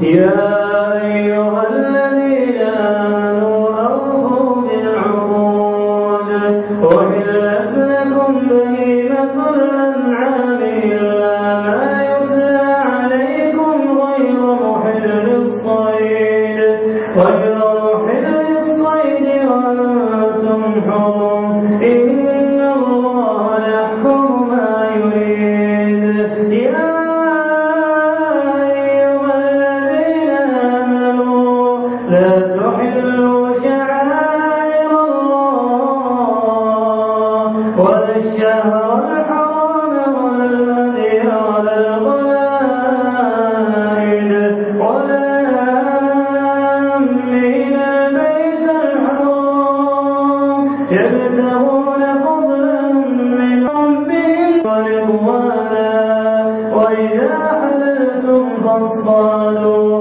يا أيها الذين آمنوا أنتم فصلوا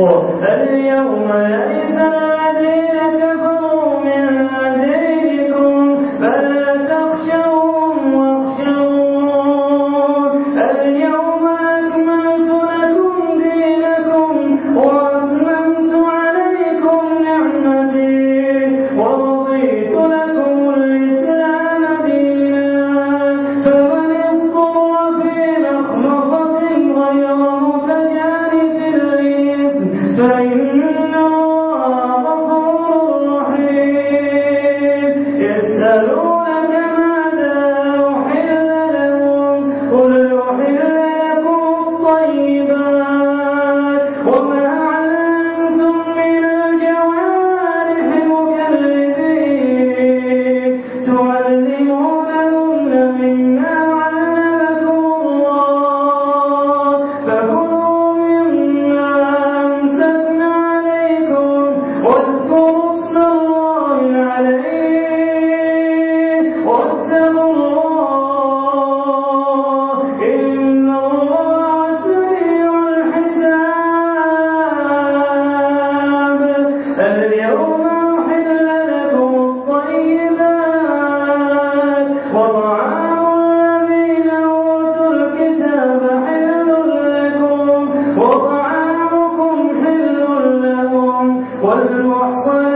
الرزق فاليوم يئس ಮಾಡಲು والمحصنات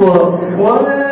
我我们。